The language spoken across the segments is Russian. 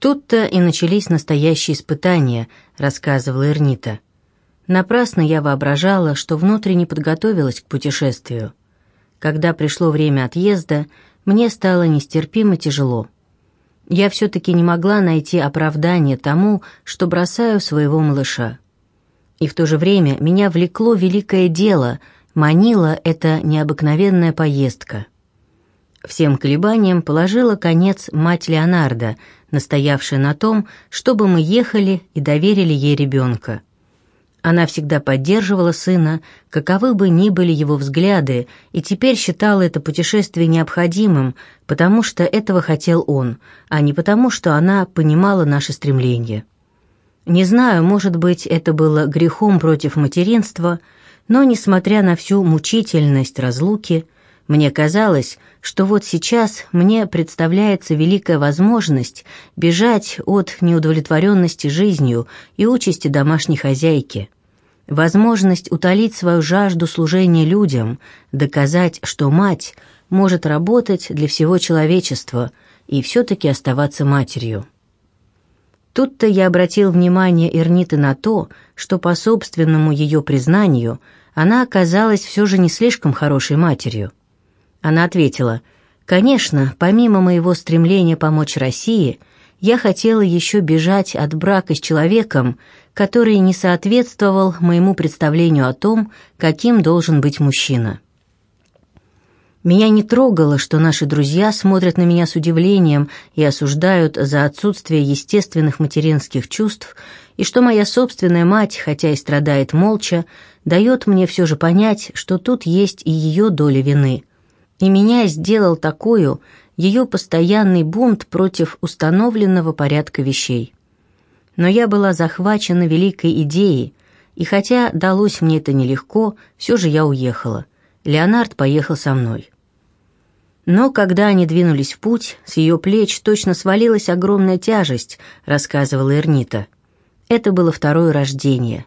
Тут-то и начались настоящие испытания, рассказывала Эрнита. Напрасно я воображала, что внутренне подготовилась к путешествию. Когда пришло время отъезда, мне стало нестерпимо тяжело. Я все-таки не могла найти оправдание тому, что бросаю своего малыша. И в то же время меня влекло великое дело, манила эта необыкновенная поездка. Всем колебаниям положила конец мать Леонардо, настоявшая на том, чтобы мы ехали и доверили ей ребенка. Она всегда поддерживала сына, каковы бы ни были его взгляды, и теперь считала это путешествие необходимым, потому что этого хотел он, а не потому, что она понимала наши стремления. Не знаю, может быть, это было грехом против материнства, но, несмотря на всю мучительность разлуки, мне казалось, что вот сейчас мне представляется великая возможность бежать от неудовлетворенности жизнью и участи домашней хозяйки. Возможность утолить свою жажду служения людям, доказать, что мать может работать для всего человечества и все-таки оставаться матерью. Тут-то я обратил внимание Эрниты на то, что по собственному ее признанию она оказалась все же не слишком хорошей матерью. Она ответила, «Конечно, помимо моего стремления помочь России, я хотела еще бежать от брака с человеком, который не соответствовал моему представлению о том, каким должен быть мужчина. Меня не трогало, что наши друзья смотрят на меня с удивлением и осуждают за отсутствие естественных материнских чувств, и что моя собственная мать, хотя и страдает молча, дает мне все же понять, что тут есть и ее доля вины – и меня сделал такую ее постоянный бунт против установленного порядка вещей. Но я была захвачена великой идеей, и хотя далось мне это нелегко, все же я уехала. Леонард поехал со мной. Но когда они двинулись в путь, с ее плеч точно свалилась огромная тяжесть, рассказывала Эрнита. Это было второе рождение.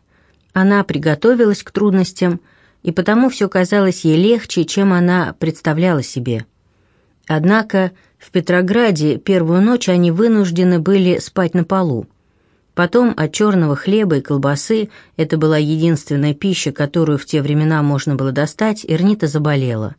Она приготовилась к трудностям, и потому все казалось ей легче, чем она представляла себе. Однако в Петрограде первую ночь они вынуждены были спать на полу. Потом от черного хлеба и колбасы, это была единственная пища, которую в те времена можно было достать, Эрнита заболела.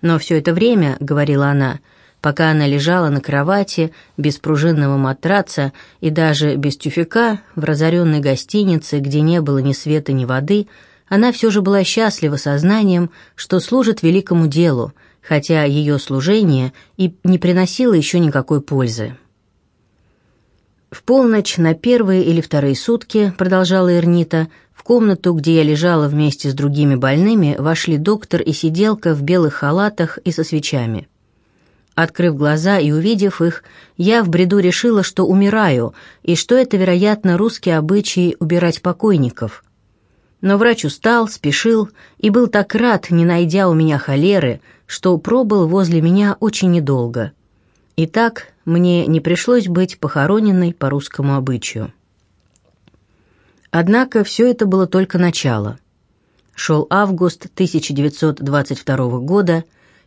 Но все это время, говорила она, пока она лежала на кровати, без пружинного матраца и даже без тюфяка, в разоренной гостинице, где не было ни света, ни воды, она все же была счастлива сознанием, что служит великому делу, хотя ее служение и не приносило еще никакой пользы. В полночь на первые или вторые сутки, продолжала Эрнита, в комнату, где я лежала вместе с другими больными, вошли доктор и сиделка в белых халатах и со свечами. Открыв глаза и увидев их, я в бреду решила, что умираю, и что это, вероятно, русский обычай убирать покойников. Но врач устал, спешил и был так рад, не найдя у меня холеры, что пробыл возле меня очень недолго. И так мне не пришлось быть похороненной по русскому обычаю. Однако все это было только начало. Шел август 1922 года,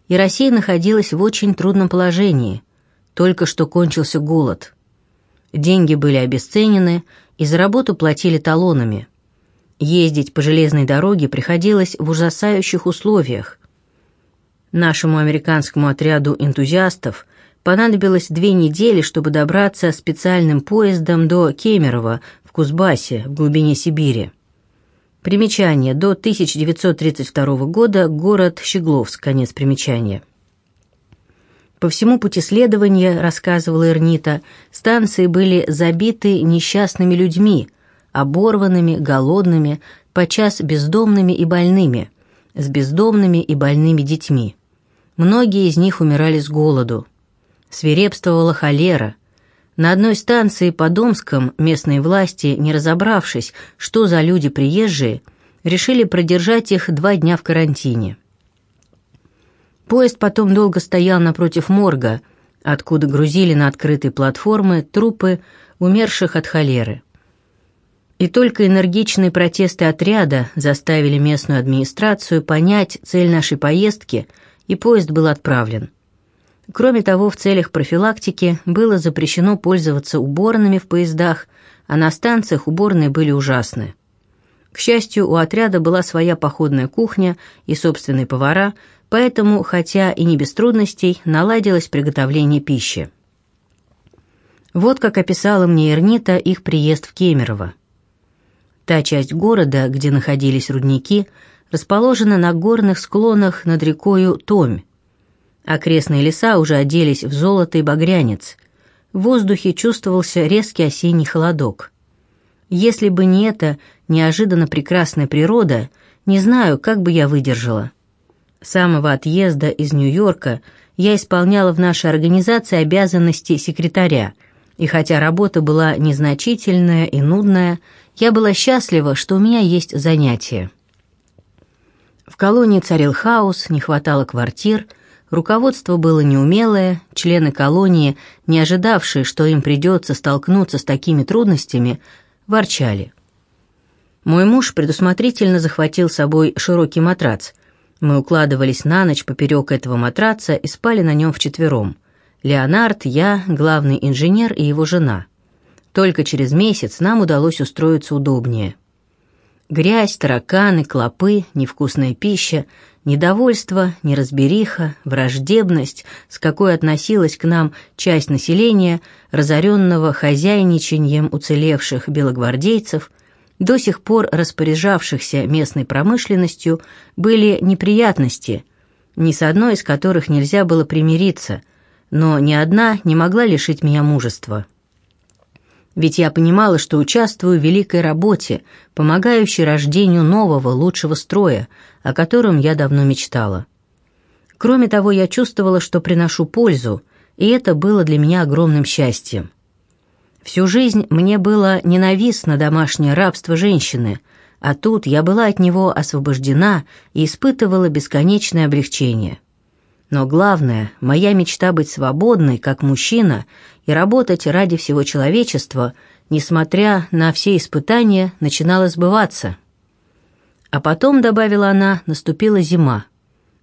и Россия находилась в очень трудном положении. Только что кончился голод. Деньги были обесценены, и за работу платили талонами – Ездить по железной дороге приходилось в ужасающих условиях. Нашему американскому отряду энтузиастов понадобилось две недели, чтобы добраться специальным поездом до Кемерово в Кузбассе в глубине Сибири. Примечание. До 1932 года город Щегловск. Конец примечания. По всему пути следования, рассказывала Эрнита, станции были забиты несчастными людьми, оборванными, голодными, подчас бездомными и больными, с бездомными и больными детьми. Многие из них умирали с голоду. Свирепствовала холера. На одной станции по Домском местные власти, не разобравшись, что за люди приезжие, решили продержать их два дня в карантине. Поезд потом долго стоял напротив морга, откуда грузили на открытые платформы трупы умерших от холеры. И только энергичные протесты отряда заставили местную администрацию понять цель нашей поездки, и поезд был отправлен. Кроме того, в целях профилактики было запрещено пользоваться уборными в поездах, а на станциях уборные были ужасны. К счастью, у отряда была своя походная кухня и собственные повара, поэтому, хотя и не без трудностей, наладилось приготовление пищи. Вот как описала мне Эрнита их приезд в Кемерово. Та часть города, где находились рудники, расположена на горных склонах над рекою Томь. Окрестные леса уже оделись в золото и багрянец. В воздухе чувствовался резкий осенний холодок. Если бы не эта неожиданно прекрасная природа, не знаю, как бы я выдержала. С самого отъезда из Нью-Йорка я исполняла в нашей организации обязанности секретаря – и хотя работа была незначительная и нудная, я была счастлива, что у меня есть занятие. В колонии царил хаос, не хватало квартир, руководство было неумелое, члены колонии, не ожидавшие, что им придется столкнуться с такими трудностями, ворчали. Мой муж предусмотрительно захватил с собой широкий матрац. Мы укладывались на ночь поперек этого матраца и спали на нем вчетвером – Леонард, я, главный инженер и его жена. Только через месяц нам удалось устроиться удобнее. Грязь, тараканы, клопы, невкусная пища, недовольство, неразбериха, враждебность, с какой относилась к нам часть населения, разоренного хозяйничанием уцелевших белогвардейцев, до сих пор распоряжавшихся местной промышленностью, были неприятности, ни с одной из которых нельзя было примириться – но ни одна не могла лишить меня мужества. Ведь я понимала, что участвую в великой работе, помогающей рождению нового, лучшего строя, о котором я давно мечтала. Кроме того, я чувствовала, что приношу пользу, и это было для меня огромным счастьем. Всю жизнь мне было ненавистно домашнее рабство женщины, а тут я была от него освобождена и испытывала бесконечное облегчение. Но главное, моя мечта быть свободной, как мужчина, и работать ради всего человечества, несмотря на все испытания, начинала сбываться. А потом, добавила она, наступила зима.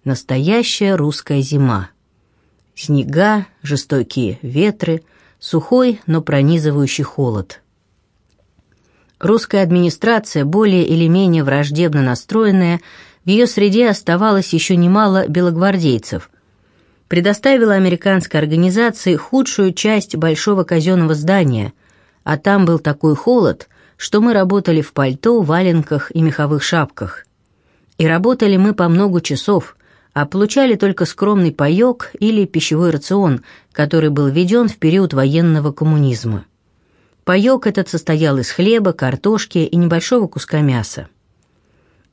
Настоящая русская зима. Снега, жестокие ветры, сухой, но пронизывающий холод. Русская администрация, более или менее враждебно настроенная, в ее среде оставалось еще немало белогвардейцев, предоставила американской организации худшую часть большого казенного здания, а там был такой холод, что мы работали в пальто, валенках и меховых шапках. И работали мы по много часов, а получали только скромный паёк или пищевой рацион, который был введен в период военного коммунизма. Паёк этот состоял из хлеба, картошки и небольшого куска мяса.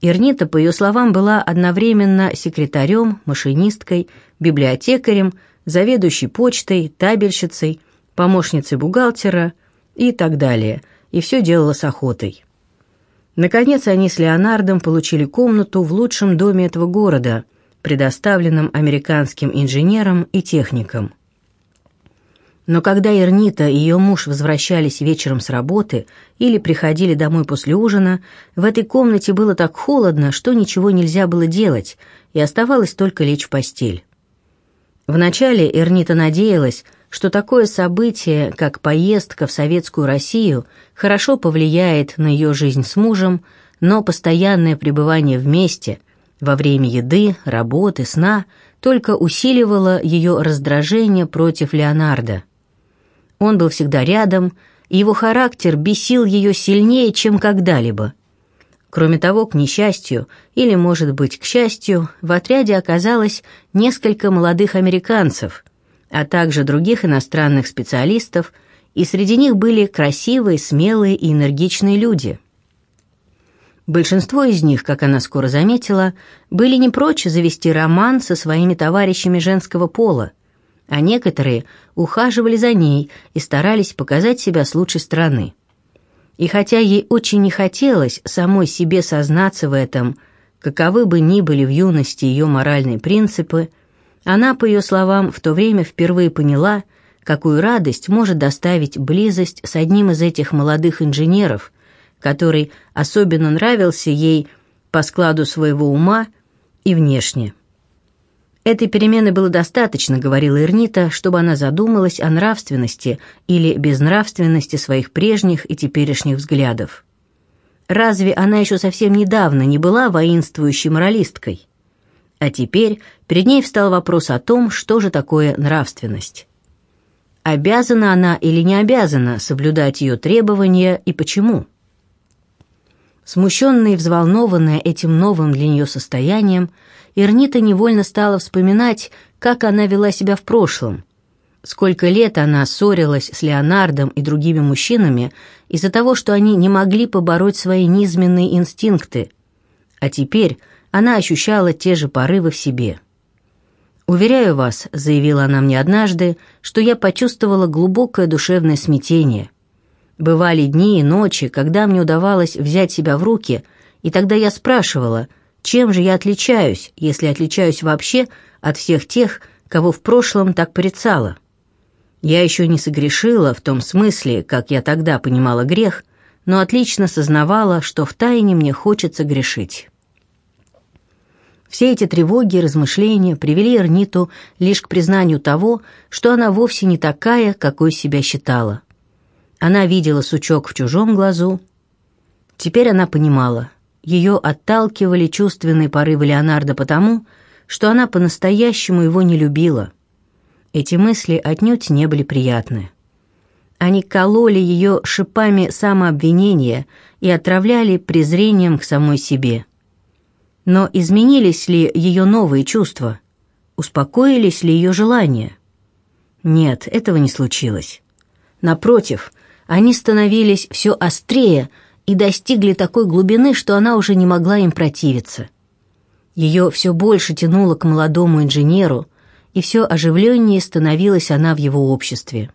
Ирнита, по ее словам, была одновременно секретарем, машинисткой, библиотекарем, заведующей почтой, табельщицей, помощницей бухгалтера и так далее, и все делала с охотой. Наконец они с Леонардом получили комнату в лучшем доме этого города, предоставленном американским инженерам и техникам. Но когда Эрнита и ее муж возвращались вечером с работы или приходили домой после ужина, в этой комнате было так холодно, что ничего нельзя было делать, и оставалось только лечь в постель. Вначале Эрнита надеялась, что такое событие, как поездка в советскую Россию, хорошо повлияет на ее жизнь с мужем, но постоянное пребывание вместе во время еды, работы, сна только усиливало ее раздражение против Леонардо. Он был всегда рядом, и его характер бесил ее сильнее, чем когда-либо. Кроме того, к несчастью, или, может быть, к счастью, в отряде оказалось несколько молодых американцев, а также других иностранных специалистов, и среди них были красивые, смелые и энергичные люди. Большинство из них, как она скоро заметила, были не прочь завести роман со своими товарищами женского пола, а некоторые ухаживали за ней и старались показать себя с лучшей стороны. И хотя ей очень не хотелось самой себе сознаться в этом, каковы бы ни были в юности ее моральные принципы, она, по ее словам, в то время впервые поняла, какую радость может доставить близость с одним из этих молодых инженеров, который особенно нравился ей по складу своего ума и внешне. Этой перемены было достаточно, говорила Эрнита, чтобы она задумалась о нравственности или безнравственности своих прежних и теперешних взглядов. Разве она еще совсем недавно не была воинствующей моралисткой? А теперь перед ней встал вопрос о том, что же такое нравственность. Обязана она или не обязана соблюдать ее требования и почему? Смущенная и взволнованная этим новым для нее состоянием, Ирнита невольно стала вспоминать, как она вела себя в прошлом. Сколько лет она ссорилась с Леонардом и другими мужчинами из-за того, что они не могли побороть свои низменные инстинкты. А теперь она ощущала те же порывы в себе. «Уверяю вас», — заявила она мне однажды, что я почувствовала глубокое душевное смятение. Бывали дни и ночи, когда мне удавалось взять себя в руки, и тогда я спрашивала, чем же я отличаюсь, если отличаюсь вообще от всех тех, кого в прошлом так порицала. Я еще не согрешила в том смысле, как я тогда понимала грех, но отлично сознавала, что втайне мне хочется грешить. Все эти тревоги и размышления привели Эрниту лишь к признанию того, что она вовсе не такая, какой себя считала. Она видела сучок в чужом глазу. Теперь она понимала, ее отталкивали чувственные порывы Леонардо потому, что она по-настоящему его не любила. Эти мысли отнюдь не были приятны. Они кололи ее шипами самообвинения и отравляли презрением к самой себе. Но изменились ли ее новые чувства? Успокоились ли ее желания? Нет, этого не случилось. Напротив, они становились все острее и достигли такой глубины, что она уже не могла им противиться. Ее все больше тянуло к молодому инженеру, и все оживленнее становилась она в его обществе.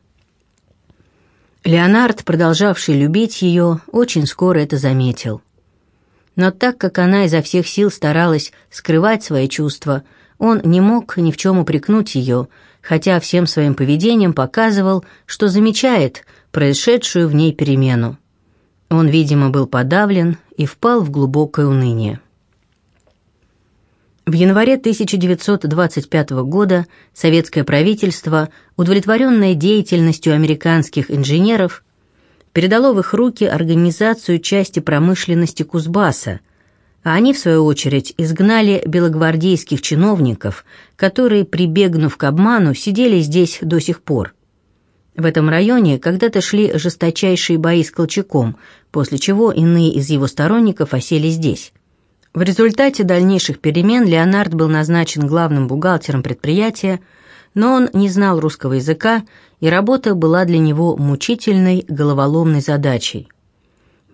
Леонард, продолжавший любить ее, очень скоро это заметил. Но так как она изо всех сил старалась скрывать свои чувства, он не мог ни в чем упрекнуть ее, хотя всем своим поведением показывал, что замечает происшедшую в ней перемену. Он, видимо, был подавлен и впал в глубокое уныние. В январе 1925 года советское правительство, удовлетворенное деятельностью американских инженеров, передало в их руки организацию части промышленности Кузбасса, а они, в свою очередь, изгнали белогвардейских чиновников, которые, прибегнув к обману, сидели здесь до сих пор. В этом районе когда-то шли жесточайшие бои с Колчаком, после чего иные из его сторонников осели здесь. В результате дальнейших перемен Леонард был назначен главным бухгалтером предприятия, но он не знал русского языка, и работа была для него мучительной головоломной задачей.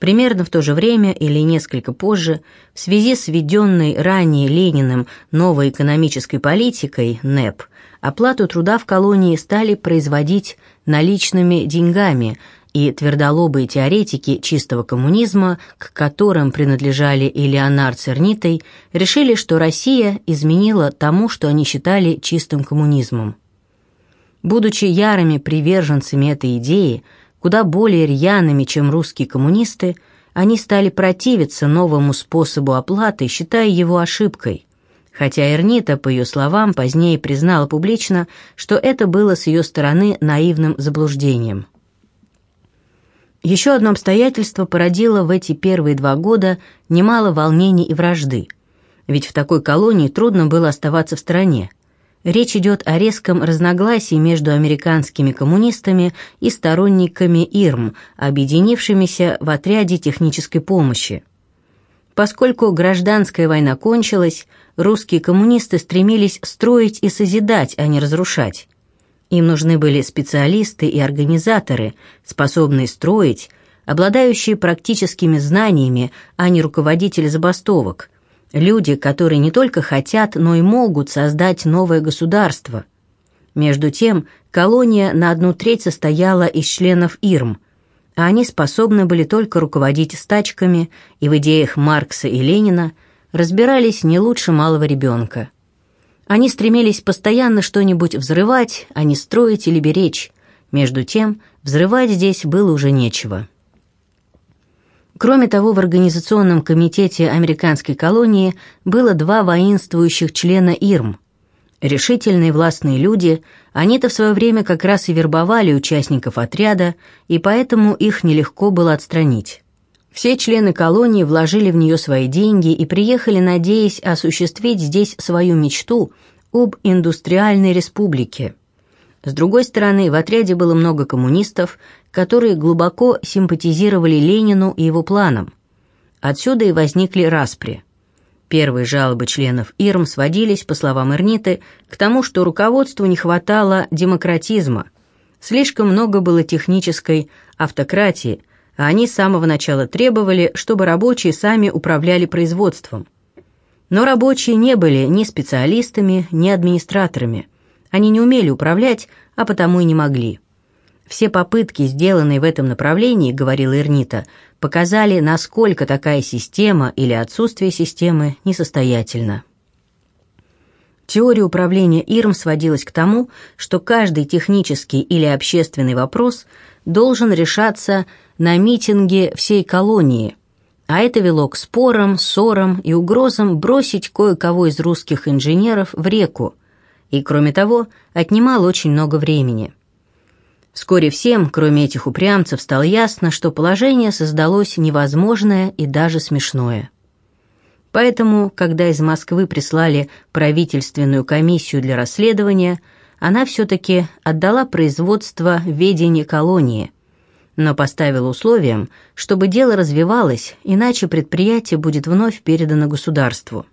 Примерно в то же время или несколько позже, в связи с введенной ранее Лениным новой экономической политикой НЭП, оплату труда в колонии стали производить наличными деньгами – и твердолобые теоретики чистого коммунизма, к которым принадлежали и Леонард с Эрнитой, решили, что Россия изменила тому, что они считали чистым коммунизмом. Будучи ярыми приверженцами этой идеи, куда более рьяными, чем русские коммунисты, они стали противиться новому способу оплаты, считая его ошибкой. Хотя Эрнита, по ее словам, позднее признала публично, что это было с ее стороны наивным заблуждением. Еще одно обстоятельство породило в эти первые два года немало волнений и вражды. Ведь в такой колонии трудно было оставаться в стороне. Речь идет о резком разногласии между американскими коммунистами и сторонниками ИРМ, объединившимися в отряде технической помощи. Поскольку гражданская война кончилась, русские коммунисты стремились строить и созидать, а не разрушать. Им нужны были специалисты и организаторы, способные строить, обладающие практическими знаниями, а не руководители забастовок. Люди, которые не только хотят, но и могут создать новое государство. Между тем, колония на одну треть состояла из членов ИРМ, а они способны были только руководить стачками и в идеях Маркса и Ленина разбирались не лучше малого ребенка. Они стремились постоянно что-нибудь взрывать, а не строить или беречь. Между тем, взрывать здесь было уже нечего. Кроме того, в Организационном комитете американской колонии было два воинствующих члена ИРМ. Решительные властные люди, они-то в свое время как раз и вербовали участников отряда, и поэтому их нелегко было отстранить. Все члены колонии вложили в нее свои деньги и приехали, надеясь осуществить здесь свою мечту об индустриальной республике. С другой стороны, в отряде было много коммунистов, которые глубоко симпатизировали Ленину и его планам. Отсюда и возникли распри. Первые жалобы членов ИРМ сводились, по словам Эрниты, к тому, что руководству не хватало демократизма. Слишком много было технической автократии, а они с самого начала требовали, чтобы рабочие сами управляли производством. Но рабочие не были ни специалистами, ни администраторами. Они не умели управлять, а потому и не могли. Все попытки, сделанные в этом направлении, говорила Эрнита, показали, насколько такая система или отсутствие системы несостоятельна. Теория управления ИРМ сводилась к тому, что каждый технический или общественный вопрос должен решаться на митинге всей колонии, а это вело к спорам, ссорам и угрозам бросить кое-кого из русских инженеров в реку, и, кроме того, отнимало очень много времени. Вскоре всем, кроме этих упрямцев, стало ясно, что положение создалось невозможное и даже смешное. Поэтому, когда из Москвы прислали правительственную комиссию для расследования, она все-таки отдала производство ведение колонии – но поставила условием, чтобы дело развивалось, иначе предприятие будет вновь передано государству.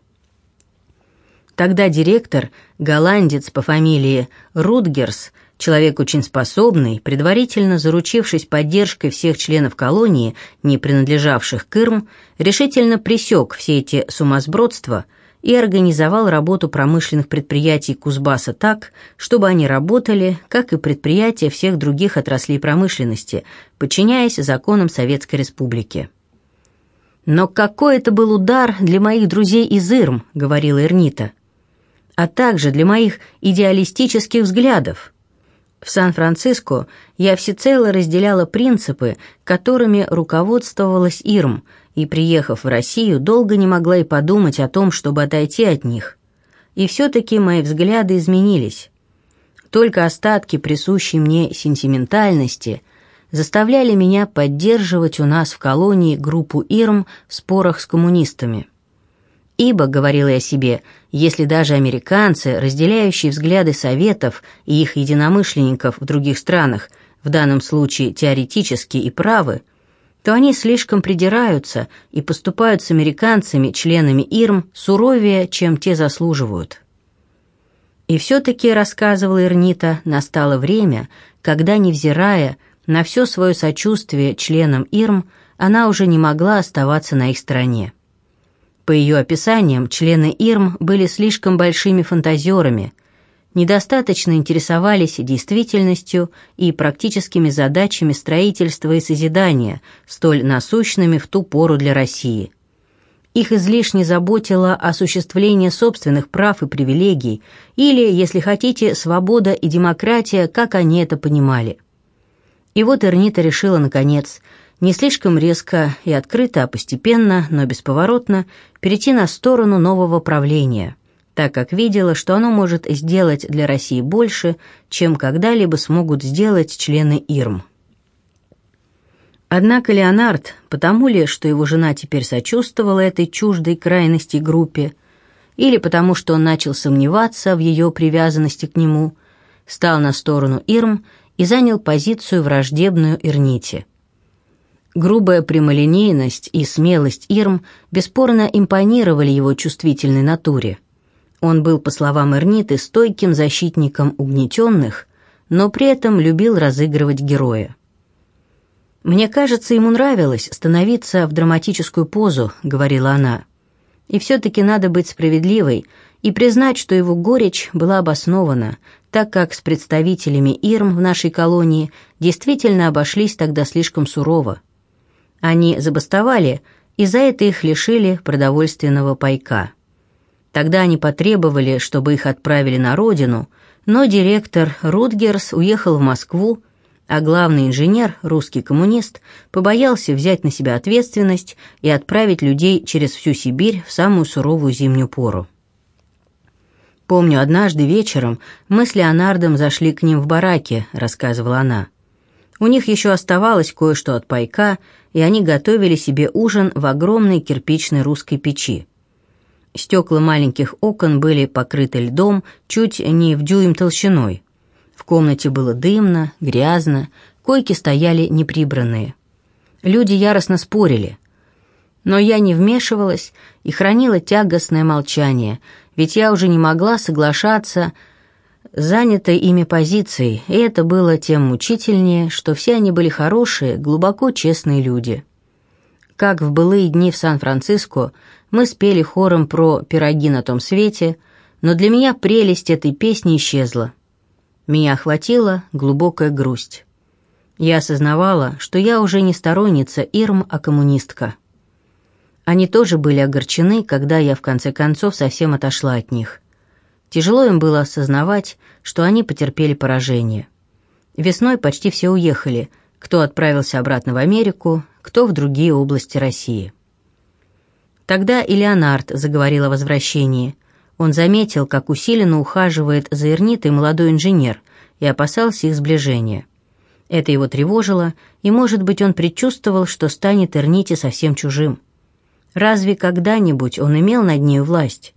Тогда директор, голландец по фамилии Рутгерс, человек очень способный, предварительно заручившись поддержкой всех членов колонии, не принадлежавших к Ирм, решительно пресек все эти сумасбродства – и организовал работу промышленных предприятий Кузбасса так, чтобы они работали, как и предприятия всех других отраслей промышленности, подчиняясь законам Советской Республики. «Но какой это был удар для моих друзей из Ирм», — говорила Эрнита, «а также для моих идеалистических взглядов». В Сан-Франциско я всецело разделяла принципы, которыми руководствовалась Ирм, и, приехав в Россию, долго не могла и подумать о том, чтобы отойти от них. И все-таки мои взгляды изменились. Только остатки присущей мне сентиментальности заставляли меня поддерживать у нас в колонии группу ИРМ в спорах с коммунистами. Ибо, говорила я себе, если даже американцы, разделяющие взгляды Советов и их единомышленников в других странах, в данном случае теоретически и правы, то они слишком придираются и поступают с американцами, членами ИРМ, суровее, чем те заслуживают. И все-таки, рассказывала Эрнита, настало время, когда, невзирая на все свое сочувствие членам ИРМ, она уже не могла оставаться на их стороне. По ее описаниям, члены ИРМ были слишком большими фантазерами – недостаточно интересовались действительностью и практическими задачами строительства и созидания, столь насущными в ту пору для России. Их излишне заботило осуществление собственных прав и привилегий, или, если хотите, свобода и демократия, как они это понимали. И вот Эрнита решила, наконец, не слишком резко и открыто, а постепенно, но бесповоротно, перейти на сторону нового правления – так как видела, что оно может сделать для России больше, чем когда-либо смогут сделать члены ИРМ. Однако Леонард, потому ли, что его жена теперь сочувствовала этой чуждой крайности группе, или потому что он начал сомневаться в ее привязанности к нему, стал на сторону Ирм и занял позицию враждебную Ирните. Грубая прямолинейность и смелость Ирм бесспорно импонировали его чувствительной натуре – он был, по словам Эрниты, стойким защитником угнетенных, но при этом любил разыгрывать героя. «Мне кажется, ему нравилось становиться в драматическую позу», — говорила она. «И все-таки надо быть справедливой и признать, что его горечь была обоснована, так как с представителями ИРМ в нашей колонии действительно обошлись тогда слишком сурово. Они забастовали, и за это их лишили продовольственного пайка». Тогда они потребовали, чтобы их отправили на родину, но директор Рутгерс уехал в Москву, а главный инженер, русский коммунист, побоялся взять на себя ответственность и отправить людей через всю Сибирь в самую суровую зимнюю пору. «Помню, однажды вечером мы с Леонардом зашли к ним в бараке», — рассказывала она. «У них еще оставалось кое-что от пайка, и они готовили себе ужин в огромной кирпичной русской печи. Стекла маленьких окон были покрыты льдом чуть не в дюйм толщиной. В комнате было дымно, грязно, койки стояли неприбранные. Люди яростно спорили. Но я не вмешивалась и хранила тягостное молчание, ведь я уже не могла соглашаться занятой ими позицией, и это было тем мучительнее, что все они были хорошие, глубоко честные люди. Как в былые дни в Сан-Франциско мы спели хором про пироги на том свете, но для меня прелесть этой песни исчезла. Меня охватила глубокая грусть. Я осознавала, что я уже не сторонница Ирм, а коммунистка. Они тоже были огорчены, когда я в конце концов совсем отошла от них. Тяжело им было осознавать, что они потерпели поражение. Весной почти все уехали, кто отправился обратно в Америку, кто в другие области России. Тогда и Леонард заговорил о возвращении. Он заметил, как усиленно ухаживает за Эрнитой молодой инженер и опасался их сближения. Это его тревожило, и, может быть, он предчувствовал, что станет Эрните совсем чужим. Разве когда-нибудь он имел над нею власть?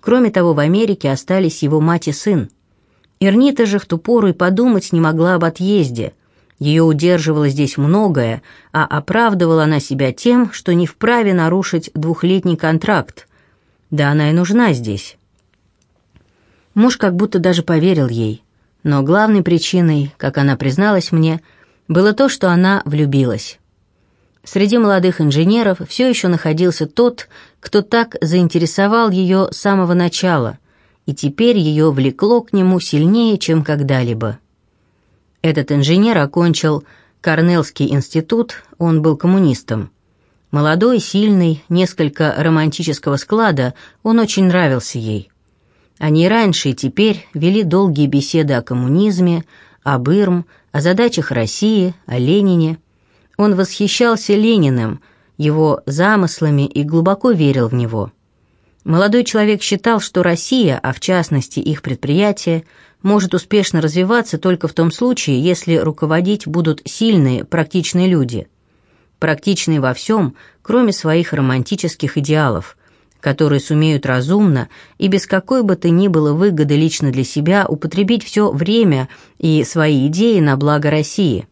Кроме того, в Америке остались его мать и сын. Эрнита же в ту пору и подумать не могла об отъезде. Ее удерживало здесь многое, а оправдывала она себя тем, что не вправе нарушить двухлетний контракт. Да она и нужна здесь. Муж как будто даже поверил ей – но главной причиной, как она призналась мне, было то, что она влюбилась. Среди молодых инженеров все еще находился тот, кто так заинтересовал ее с самого начала, и теперь ее влекло к нему сильнее, чем когда-либо. Этот инженер окончил Корнеллский институт, он был коммунистом. Молодой, сильный, несколько романтического склада, он очень нравился ей. Они раньше и теперь вели долгие беседы о коммунизме, об Ирм, о задачах России, о Ленине. Он восхищался Лениным, его замыслами и глубоко верил в него. Молодой человек считал, что Россия, а в частности их предприятие, может успешно развиваться только в том случае, если руководить будут сильные, практичные люди. Практичные во всем, кроме своих романтических идеалов, которые сумеют разумно и без какой бы то ни было выгоды лично для себя употребить все время и свои идеи на благо России.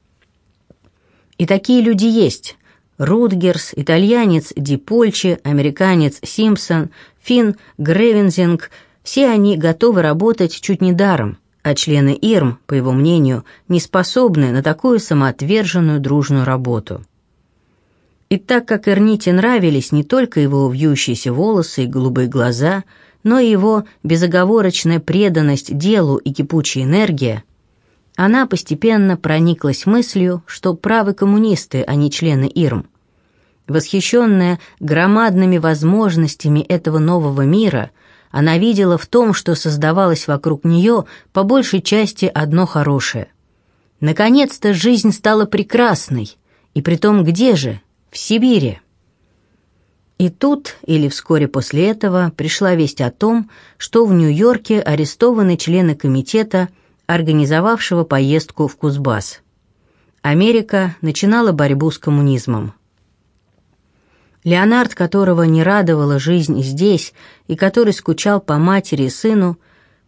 И такие люди есть. Рутгерс, итальянец Дипольчи, американец Симпсон, финн Гревензинг – все они готовы работать чуть не даром, а члены ИРМ, по его мнению, не способны на такую самоотверженную дружную работу. И так как Эрните нравились не только его вьющиеся волосы и голубые глаза, но и его безоговорочная преданность делу и кипучая энергия, она постепенно прониклась мыслью, что правы коммунисты, а не члены ИРМ. Восхищенная громадными возможностями этого нового мира, она видела в том, что создавалось вокруг нее, по большей части одно хорошее. Наконец-то жизнь стала прекрасной, и притом где же? в Сибири. И тут, или вскоре после этого, пришла весть о том, что в Нью-Йорке арестованы члены комитета, организовавшего поездку в Кузбасс. Америка начинала борьбу с коммунизмом. Леонард, которого не радовала жизнь здесь и который скучал по матери и сыну,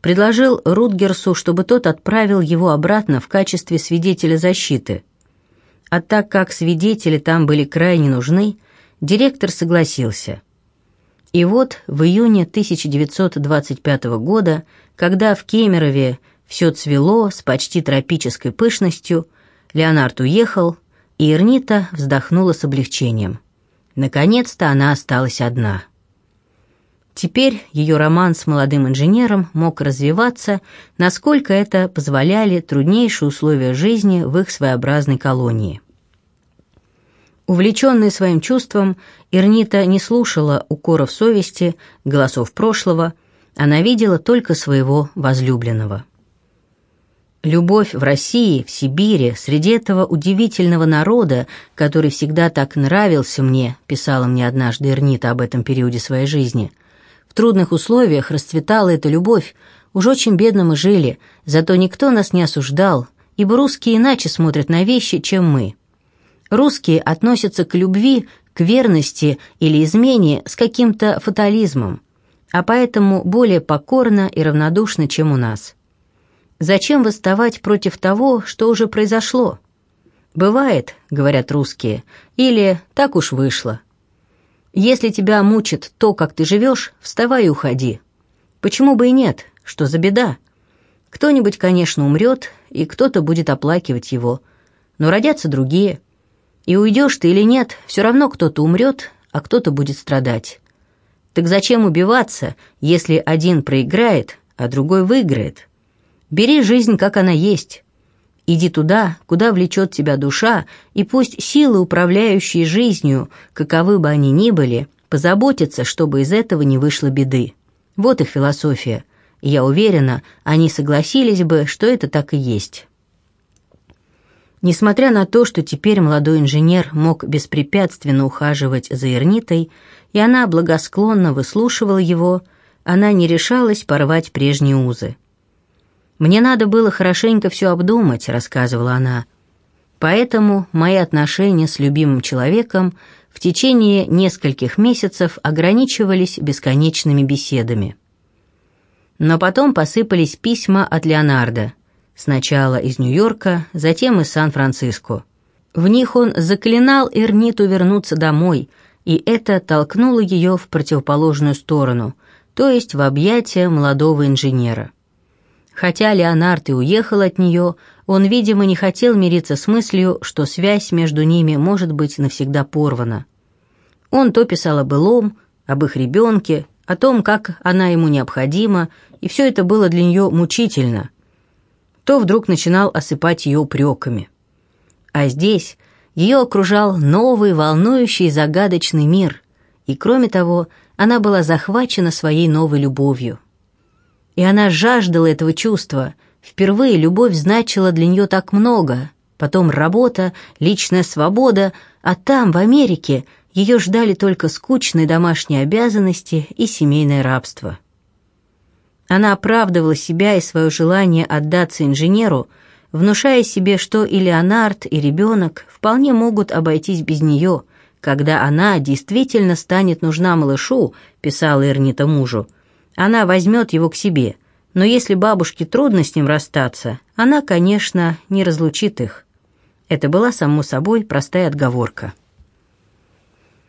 предложил Рутгерсу, чтобы тот отправил его обратно в качестве свидетеля защиты – а так как свидетели там были крайне нужны, директор согласился. И вот в июне 1925 года, когда в Кемерове все цвело с почти тропической пышностью, Леонард уехал, и Эрнита вздохнула с облегчением. Наконец-то она осталась одна. Теперь ее роман с молодым инженером мог развиваться, насколько это позволяли труднейшие условия жизни в их своеобразной колонии. Увлеченная своим чувством, Ирнита не слушала укоров совести, голосов прошлого, она видела только своего возлюбленного. Любовь в России, в Сибири, среди этого удивительного народа, который всегда так нравился мне, писала мне однажды Ирнита об этом периоде своей жизни – трудных условиях расцветала эта любовь, уж очень бедно мы жили, зато никто нас не осуждал, ибо русские иначе смотрят на вещи, чем мы. Русские относятся к любви, к верности или измене с каким-то фатализмом, а поэтому более покорно и равнодушно, чем у нас. Зачем восставать против того, что уже произошло? «Бывает», — говорят русские, или «так уж вышло». Если тебя мучит то, как ты живешь, вставай и уходи. Почему бы и нет? Что за беда? Кто-нибудь, конечно, умрет, и кто-то будет оплакивать его. Но родятся другие. И уйдешь ты или нет, все равно кто-то умрет, а кто-то будет страдать. Так зачем убиваться, если один проиграет, а другой выиграет? Бери жизнь, как она есть. Иди туда, куда влечет тебя душа, и пусть силы, управляющие жизнью, каковы бы они ни были, позаботятся, чтобы из этого не вышло беды. Вот их философия. И я уверена, они согласились бы, что это так и есть. Несмотря на то, что теперь молодой инженер мог беспрепятственно ухаживать за Эрнитой, и она благосклонно выслушивала его, она не решалась порвать прежние узы. «Мне надо было хорошенько все обдумать», — рассказывала она. «Поэтому мои отношения с любимым человеком в течение нескольких месяцев ограничивались бесконечными беседами. Но потом посыпались письма от Леонардо, сначала из Нью-Йорка, затем из Сан-Франциско. В них он заклинал Эрниту вернуться домой, и это толкнуло ее в противоположную сторону, то есть в объятия молодого инженера. Хотя Леонард и уехал от нее, он, видимо, не хотел мириться с мыслью, что связь между ними может быть навсегда порвана. Он то писал о былом, об их ребенке, о том, как она ему необходима, и все это было для нее мучительно, то вдруг начинал осыпать ее упреками. А здесь ее окружал новый, волнующий, загадочный мир, и, кроме того, она была захвачена своей новой любовью – и она жаждала этого чувства. Впервые любовь значила для нее так много. Потом работа, личная свобода, а там, в Америке, ее ждали только скучные домашние обязанности и семейное рабство. Она оправдывала себя и свое желание отдаться инженеру, внушая себе, что и Леонард, и ребенок вполне могут обойтись без нее, когда она действительно станет нужна малышу, писала Эрнита мужу, она возьмет его к себе, но если бабушке трудно с ним расстаться, она, конечно, не разлучит их. Это была, само собой, простая отговорка.